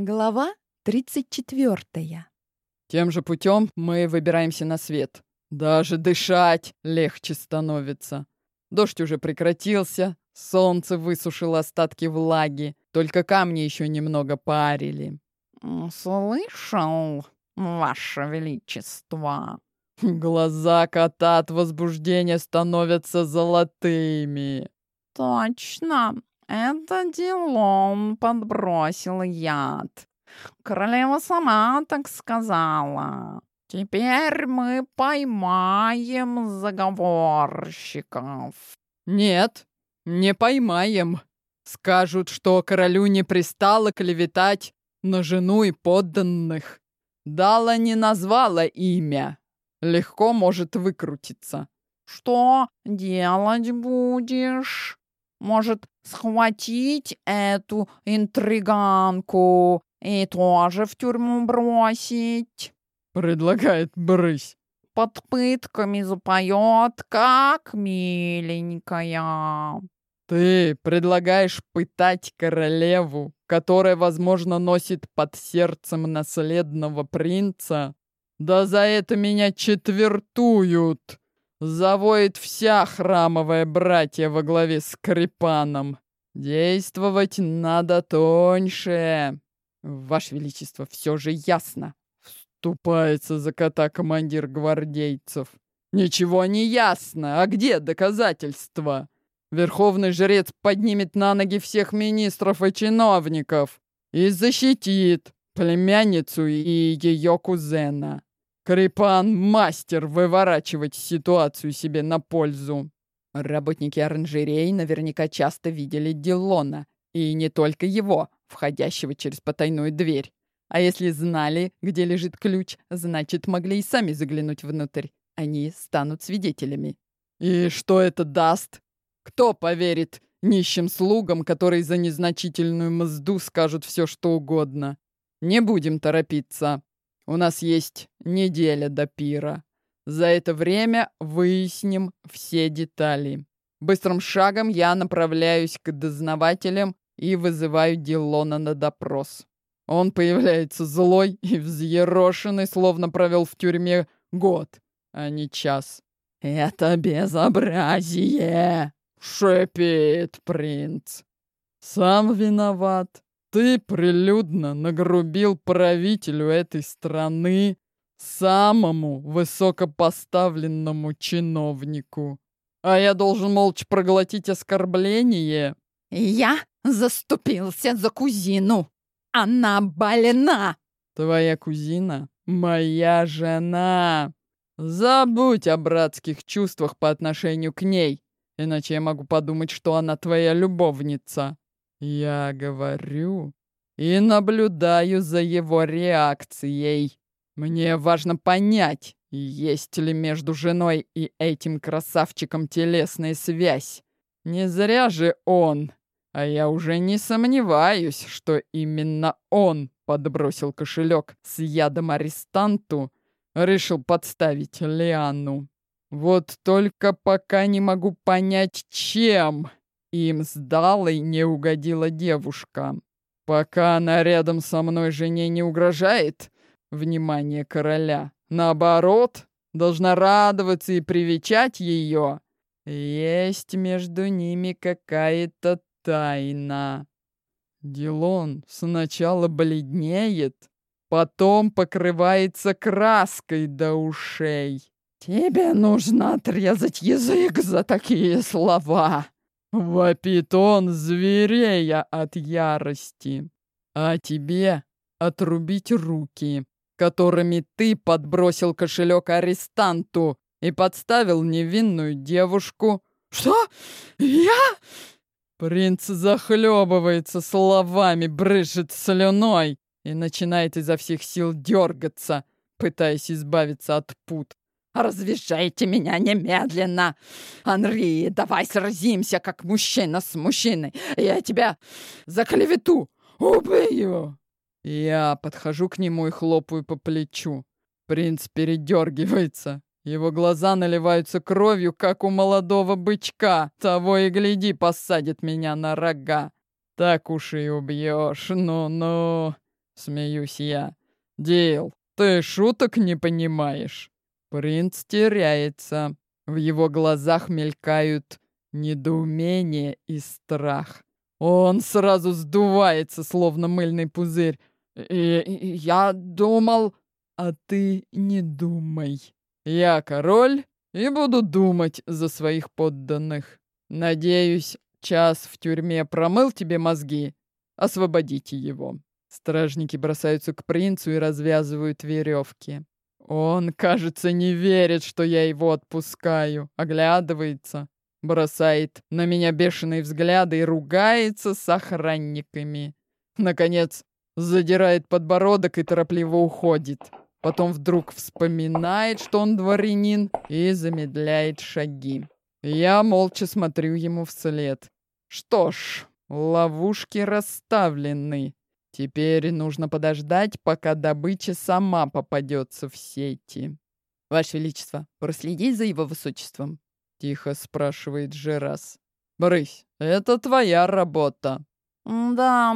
Глава 34. Тем же путем мы выбираемся на свет. Даже дышать легче становится. Дождь уже прекратился, солнце высушило остатки влаги, только камни еще немного парили. «Слышал, Ваше Величество?» Глаза кота от возбуждения становятся золотыми. «Точно, это Дилон подбросил яд. Королева сама так сказала. Теперь мы поймаем заговорщиков». «Нет, не поймаем. Скажут, что королю не пристало клеветать на жену и подданных. Дала не назвала имя. Легко может выкрутиться. «Что делать будешь? Может, схватить эту интриганку и тоже в тюрьму бросить?» Предлагает брысь. Под пытками запоет, как миленькая. Ты предлагаешь пытать королеву, которая, возможно, носит под сердцем наследного принца? Да за это меня четвертуют! Завоет вся храмовая братья во главе с Крипаном. Действовать надо тоньше. Ваше Величество, все же ясно. Вступается за кота командир гвардейцев. Ничего не ясно. А где доказательства? Верховный жрец поднимет на ноги всех министров и чиновников и защитит племянницу и ее кузена. Крипан — мастер выворачивать ситуацию себе на пользу. Работники оранжерей наверняка часто видели Дилона, и не только его, входящего через потайную дверь. А если знали, где лежит ключ, значит, могли и сами заглянуть внутрь. Они станут свидетелями. И что это даст? Кто поверит нищим слугам, которые за незначительную мзду скажут все, что угодно? Не будем торопиться. У нас есть неделя до пира. За это время выясним все детали. Быстрым шагом я направляюсь к дознавателям и вызываю Дилона на допрос. Он появляется злой и взъерошенный, словно провел в тюрьме год, а не час. «Это безобразие!» шепит принц. Сам виноват. Ты прилюдно нагрубил правителю этой страны, самому высокопоставленному чиновнику. А я должен молча проглотить оскорбление? Я заступился за кузину. Она больна. Твоя кузина — моя жена. Забудь о братских чувствах по отношению к ней. Иначе я могу подумать, что она твоя любовница. Я говорю и наблюдаю за его реакцией. Мне важно понять, есть ли между женой и этим красавчиком телесная связь. Не зря же он, а я уже не сомневаюсь, что именно он подбросил кошелек с ядом арестанту, решил подставить Лиану. Вот только пока не могу понять, чем им с Далой не угодила девушка. Пока она рядом со мной жене не угрожает внимание короля. Наоборот, должна радоваться и привечать ее. Есть между ними какая-то тайна. Дилон сначала бледнеет, потом покрывается краской до ушей. «Тебе нужно отрезать язык за такие слова!» Вопит он, зверея от ярости. «А тебе отрубить руки, которыми ты подбросил кошелек арестанту и подставил невинную девушку». «Что? Я?» Принц захлебывается словами, брызжет слюной и начинает изо всех сил дергаться, пытаясь избавиться от пут. «Развяжите меня немедленно! Анри, давай сразимся, как мужчина с мужчиной! Я тебя за клевету убью!» Я подхожу к нему и хлопаю по плечу. Принц передергивается. Его глаза наливаются кровью, как у молодого бычка. Того и гляди, посадит меня на рога. Так уж и убьешь, ну-ну. Смеюсь я. Дил, ты шуток не понимаешь. Принц теряется. В его глазах мелькают недоумение и страх. Он сразу сдувается, словно мыльный пузырь. И, и я думал... А ты не думай. Я король и буду думать за своих подданных. Надеюсь, час в тюрьме промыл тебе мозги. Освободите его. Стражники бросаются к принцу и развязывают веревки. Он, кажется, не верит, что я его отпускаю. Оглядывается, бросает на меня бешеные взгляды и ругается с охранниками. Наконец, задирает подбородок и торопливо уходит. Потом вдруг вспоминает, что он дворянин, и замедляет шаги. Я молча смотрю ему вслед. Что ж, ловушки расставлены. Теперь нужно подождать, пока добыча сама попадется в сети. «Ваше Величество, проследить за его высочеством?» — тихо спрашивает Жерас. «Брысь, это твоя работа». «Да,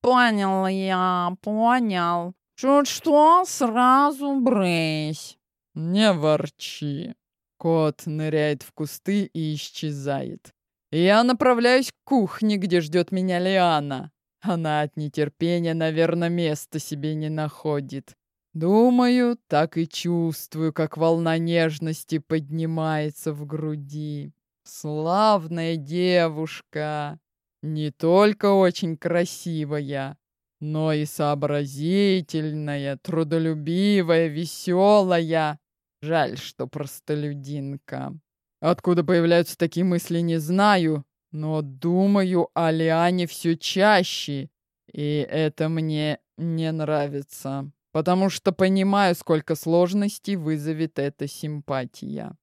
понял я, понял. Чуть что, сразу брысь». «Не ворчи». Кот ныряет в кусты и исчезает. Я направляюсь к кухне, где ждет меня Лиана. Она от нетерпения, наверное, места себе не находит. Думаю, так и чувствую, как волна нежности поднимается в груди. Славная девушка. Не только очень красивая, но и сообразительная, трудолюбивая, веселая. Жаль, что простолюдинка. Откуда появляются такие мысли, не знаю, но думаю о Лиане все чаще, и это мне не нравится потому что понимаю, сколько сложностей вызовет эта симпатия.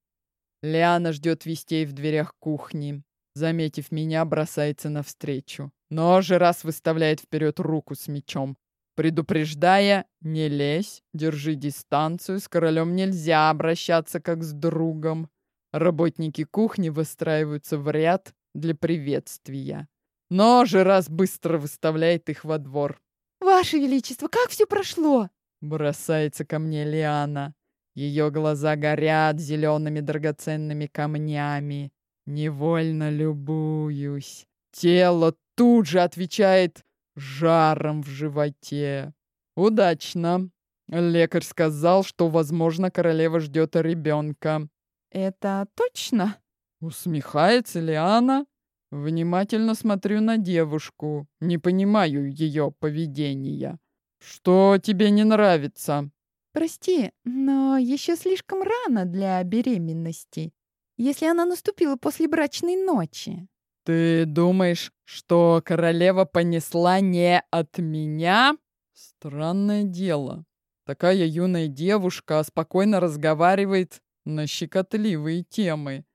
Лиана ждет вестей в дверях кухни. Заметив меня, бросается навстречу. Но же раз выставляет вперед руку с мечом, предупреждая «Не лезь, держи дистанцию, с королем нельзя обращаться как с другом». Работники кухни выстраиваются в ряд для приветствия. Но же раз быстро выставляет их во двор. «Ваше Величество, как все прошло?» Бросается ко мне Лиана. Ее глаза горят зелеными драгоценными камнями. Невольно любуюсь. Тело тут же отвечает жаром в животе. Удачно. Лекарь сказал, что, возможно, королева ждет ребенка. Это точно? Усмехается Лиана. Внимательно смотрю на девушку. Не понимаю ее поведения. «Что тебе не нравится?» «Прости, но еще слишком рано для беременности, если она наступила после брачной ночи». «Ты думаешь, что королева понесла не от меня?» Странное дело. Такая юная девушка спокойно разговаривает на щекотливые темы.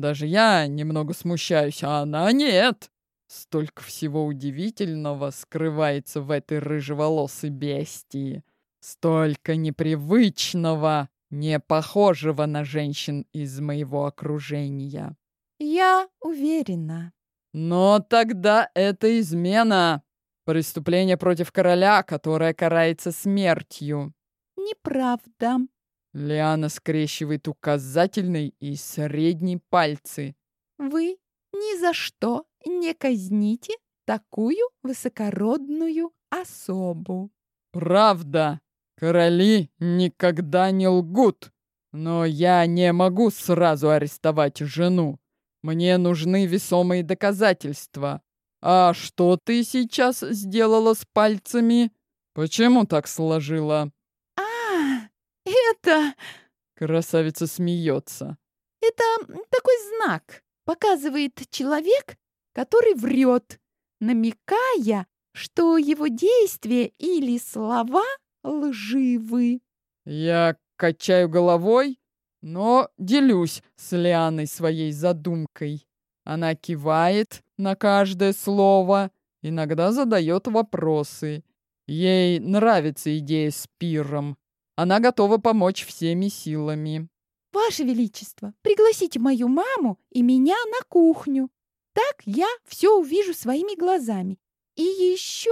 Даже я немного смущаюсь, а она нет. Столько всего удивительного скрывается в этой рыжеволосой бестии. Столько непривычного, не похожего на женщин из моего окружения. Я уверена. Но тогда это измена. Преступление против короля, которое карается смертью. Неправда. Лиана скрещивает указательный и средний пальцы. Вы ни за что не казните такую высокородную особу. Правда, короли никогда не лгут. Но я не могу сразу арестовать жену. Мне нужны весомые доказательства. А что ты сейчас сделала с пальцами? Почему так сложила? Это... Красавица смеется. Это такой знак. Показывает человек, который врет, намекая, что его действия или слова лживы. Я качаю головой, но делюсь с Лианой своей задумкой. Она кивает на каждое слово, иногда задает вопросы. Ей нравится идея с пиром. Она готова помочь всеми силами. «Ваше Величество, пригласите мою маму и меня на кухню. Так я все увижу своими глазами. И еще...»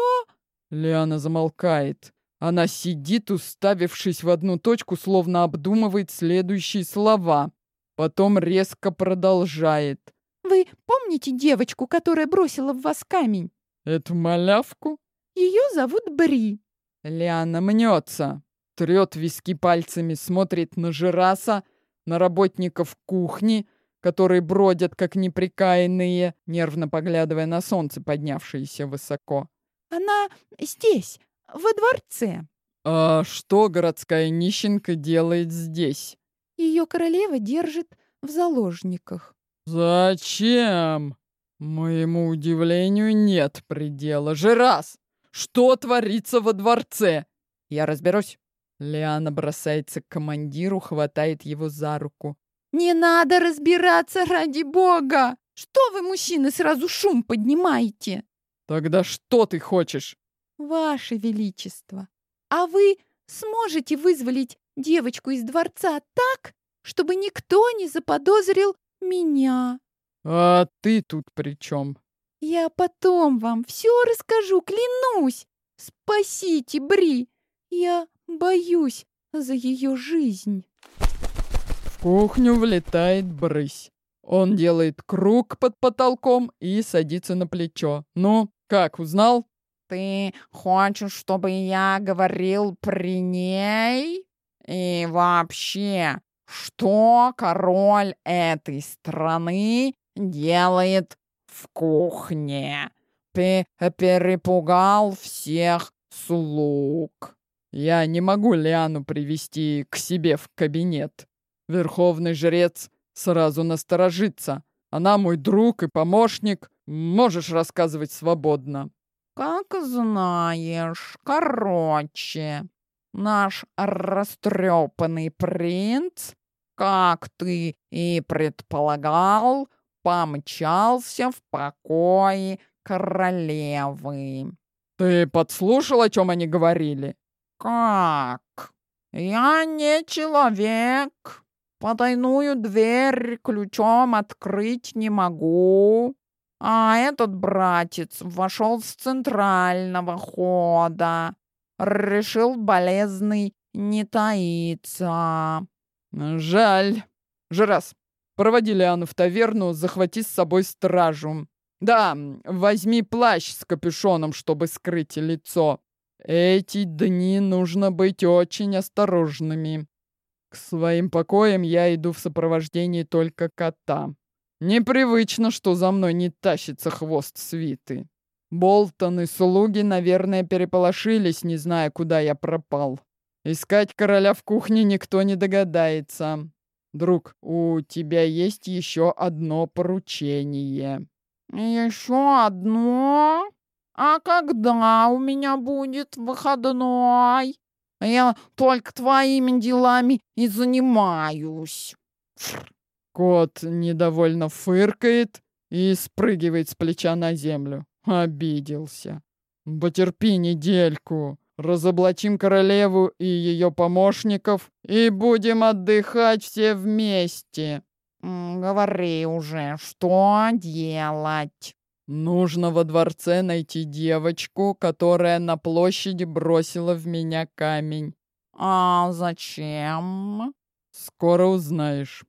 Лиана замолкает. Она сидит, уставившись в одну точку, словно обдумывает следующие слова. Потом резко продолжает. «Вы помните девочку, которая бросила в вас камень? «Эту малявку?» Ее зовут Бри». Лиана мнется, трет виски пальцами, смотрит на Жираса, на работников кухни, которые бродят, как неприкаянные, нервно поглядывая на солнце, поднявшееся высоко. «Она здесь, во дворце». «А что городская нищенка делает здесь?» Ее королева держит в заложниках. «Зачем?» Моему удивлению нет предела. Жирас, что творится во дворце? Я разберусь. Лиана бросается к командиру, хватает его за руку. «Не надо разбираться ради бога! Что вы, мужчины, сразу шум поднимаете?» «Тогда что ты хочешь?» «Ваше Величество, а вы сможете вызволить девочку из дворца так, чтобы никто не заподозрил меня?» «А ты тут при чем?» «Я потом вам все расскажу, клянусь! Спасите Бри! Я боюсь за ее жизнь!» В кухню влетает брысь. Он делает круг под потолком и садится на плечо. «Ну, как, узнал?» «Ты хочешь, чтобы я говорил при ней? И вообще, что король этой страны делает в кухне. Ты перепугал всех слуг. Я не могу Лиану привести к себе в кабинет. Верховный жрец сразу насторожится. Она мой друг и помощник. Можешь рассказывать свободно. Как знаешь. Короче, наш растрепанный принц, как ты и предполагал, помчался в покое королевы. Ты подслушал, о чем они говорили? Как? Я не человек. Потайную дверь ключом открыть не могу. А этот братец вошел с центрального хода. Решил болезный не таиться. Жаль. Жирас, Проводи Лиану в таверну, захвати с собой стражу. Да, возьми плащ с капюшоном, чтобы скрыть лицо. Эти дни нужно быть очень осторожными. К своим покоям я иду в сопровождении только кота. Непривычно, что за мной не тащится хвост свиты. Болтон и слуги, наверное, переполошились, не зная, куда я пропал. Искать короля в кухне никто не догадается. Друг, у тебя есть еще одно поручение. Еще одно? А когда у меня будет выходной? Я только твоими делами и занимаюсь. Кот недовольно фыркает и спрыгивает с плеча на землю. Обиделся. Потерпи недельку. Разоблачим королеву и ее помощников и будем отдыхать все вместе. Говори уже, что делать? Нужно во дворце найти девочку, которая на площади бросила в меня камень. А зачем? Скоро узнаешь.